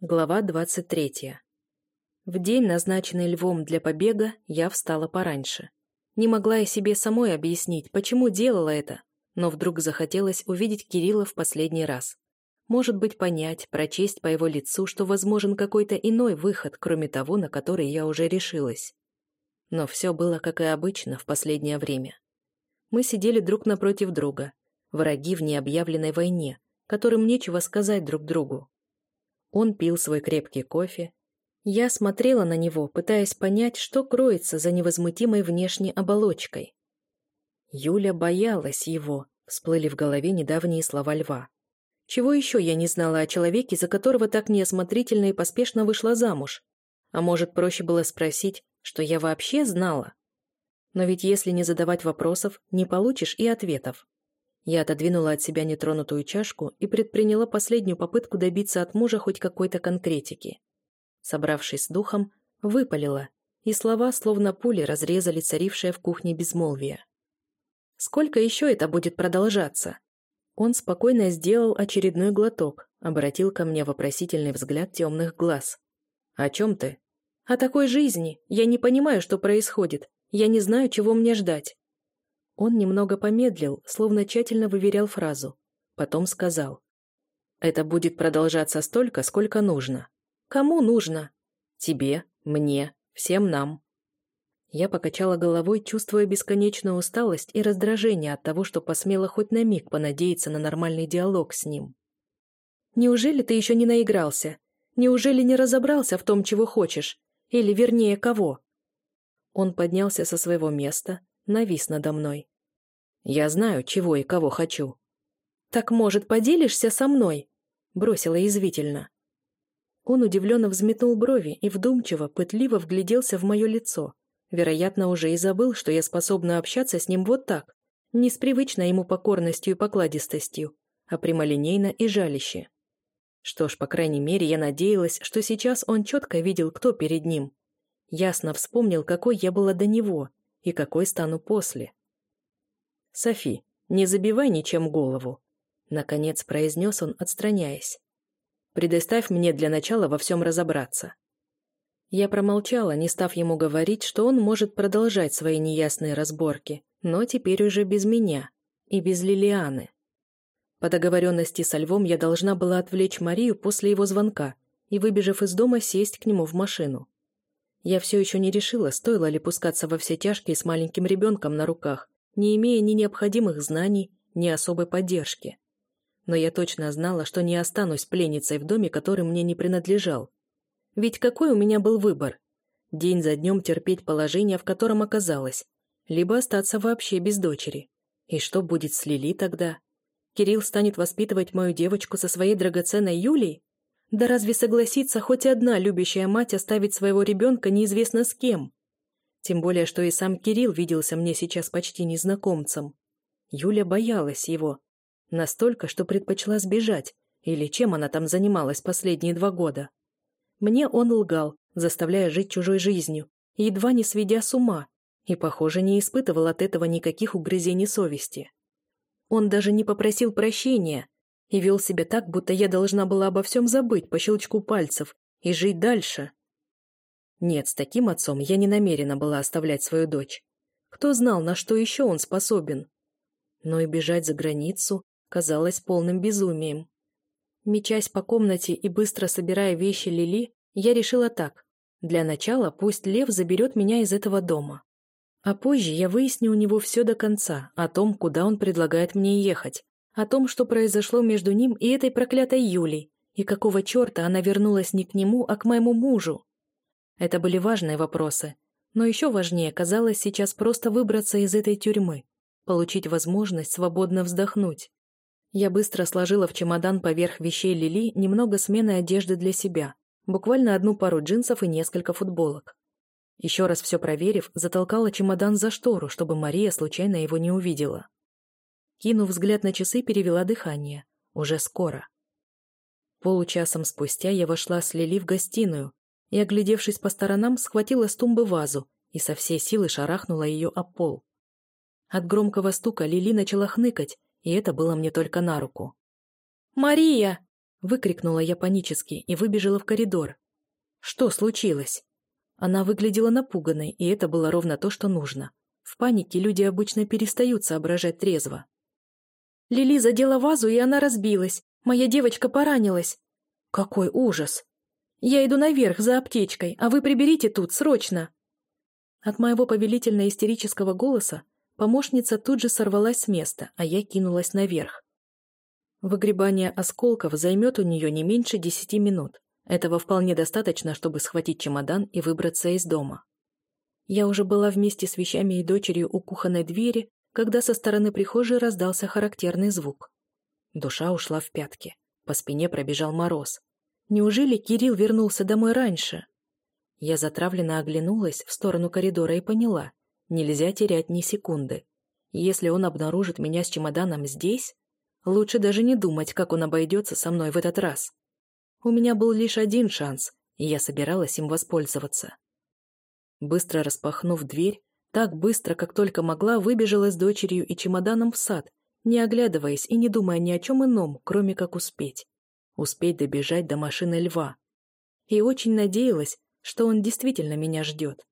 Глава 23. В день, назначенный львом для побега, я встала пораньше. Не могла я себе самой объяснить, почему делала это, но вдруг захотелось увидеть Кирилла в последний раз. Может быть, понять, прочесть по его лицу, что возможен какой-то иной выход, кроме того, на который я уже решилась. Но все было, как и обычно, в последнее время. Мы сидели друг напротив друга, враги в необъявленной войне, которым нечего сказать друг другу. Он пил свой крепкий кофе. Я смотрела на него, пытаясь понять, что кроется за невозмутимой внешней оболочкой. Юля боялась его, всплыли в голове недавние слова льва. Чего еще я не знала о человеке, за которого так неосмотрительно и поспешно вышла замуж? А может, проще было спросить, что я вообще знала? Но ведь если не задавать вопросов, не получишь и ответов. Я отодвинула от себя нетронутую чашку и предприняла последнюю попытку добиться от мужа хоть какой-то конкретики. Собравшись с духом, выпалила, и слова, словно пули, разрезали царившее в кухне безмолвие. «Сколько еще это будет продолжаться?» Он спокойно сделал очередной глоток, обратил ко мне вопросительный взгляд темных глаз. «О чем ты?» «О такой жизни. Я не понимаю, что происходит. Я не знаю, чего мне ждать. Он немного помедлил, словно тщательно выверял фразу. Потом сказал. «Это будет продолжаться столько, сколько нужно». «Кому нужно?» «Тебе, мне, всем нам». Я покачала головой, чувствуя бесконечную усталость и раздражение от того, что посмела хоть на миг понадеяться на нормальный диалог с ним. «Неужели ты еще не наигрался? Неужели не разобрался в том, чего хочешь? Или, вернее, кого?» Он поднялся со своего места, навис надо мной. «Я знаю, чего и кого хочу». «Так, может, поделишься со мной?» бросила язвительно. Он удивленно взметнул брови и вдумчиво, пытливо вгляделся в мое лицо. Вероятно, уже и забыл, что я способна общаться с ним вот так, не с привычной ему покорностью и покладистостью, а прямолинейно и жалище. Что ж, по крайней мере, я надеялась, что сейчас он четко видел, кто перед ним. Ясно вспомнил, какой я была до него, и какой стану после. «Софи, не забивай ничем голову», — наконец произнес он, отстраняясь. «Предоставь мне для начала во всем разобраться». Я промолчала, не став ему говорить, что он может продолжать свои неясные разборки, но теперь уже без меня и без Лилианы. По договоренности со Львом я должна была отвлечь Марию после его звонка и, выбежав из дома, сесть к нему в машину. Я все еще не решила, стоило ли пускаться во все тяжкие с маленьким ребенком на руках, не имея ни необходимых знаний, ни особой поддержки. Но я точно знала, что не останусь пленницей в доме, который мне не принадлежал. Ведь какой у меня был выбор? День за днем терпеть положение, в котором оказалась, либо остаться вообще без дочери. И что будет с Лили тогда? Кирилл станет воспитывать мою девочку со своей драгоценной Юлей? Да разве согласится хоть одна любящая мать оставить своего ребенка неизвестно с кем? Тем более, что и сам Кирилл виделся мне сейчас почти незнакомцем. Юля боялась его. Настолько, что предпочла сбежать, или чем она там занималась последние два года. Мне он лгал, заставляя жить чужой жизнью, едва не сведя с ума, и, похоже, не испытывал от этого никаких угрызений совести. Он даже не попросил прощения, и вел себя так, будто я должна была обо всем забыть по щелчку пальцев и жить дальше. Нет, с таким отцом я не намерена была оставлять свою дочь. Кто знал, на что еще он способен? Но и бежать за границу казалось полным безумием. Мечась по комнате и быстро собирая вещи Лили, я решила так. Для начала пусть Лев заберет меня из этого дома. А позже я выясню у него все до конца, о том, куда он предлагает мне ехать, о том, что произошло между ним и этой проклятой Юлей, и какого черта она вернулась не к нему, а к моему мужу. Это были важные вопросы, но еще важнее казалось сейчас просто выбраться из этой тюрьмы, получить возможность свободно вздохнуть. Я быстро сложила в чемодан поверх вещей Лили немного смены одежды для себя, буквально одну пару джинсов и несколько футболок. Еще раз все проверив, затолкала чемодан за штору, чтобы Мария случайно его не увидела. Кинув взгляд на часы, перевела дыхание. Уже скоро. Получасом спустя я вошла с Лили в гостиную и, оглядевшись по сторонам, схватила с тумбы вазу и со всей силы шарахнула ее об пол. От громкого стука Лили начала хныкать, и это было мне только на руку. «Мария!» Выкрикнула я панически и выбежала в коридор. Что случилось? Она выглядела напуганной, и это было ровно то, что нужно. В панике люди обычно перестают соображать трезво. Лили задела вазу, и она разбилась. Моя девочка поранилась. Какой ужас! Я иду наверх за аптечкой, а вы приберите тут, срочно!» От моего повелительно-истерического голоса помощница тут же сорвалась с места, а я кинулась наверх. Выгребание осколков займет у нее не меньше десяти минут. Этого вполне достаточно, чтобы схватить чемодан и выбраться из дома. Я уже была вместе с вещами и дочерью у кухонной двери, когда со стороны прихожей раздался характерный звук. Душа ушла в пятки. По спине пробежал мороз. Неужели Кирилл вернулся домой раньше? Я затравленно оглянулась в сторону коридора и поняла, нельзя терять ни секунды. Если он обнаружит меня с чемоданом здесь, лучше даже не думать, как он обойдется со мной в этот раз. У меня был лишь один шанс, и я собиралась им воспользоваться. Быстро распахнув дверь, так быстро, как только могла, выбежала с дочерью и чемоданом в сад, не оглядываясь и не думая ни о чем ином, кроме как успеть успеть добежать до машины льва. И очень надеялась, что он действительно меня ждет.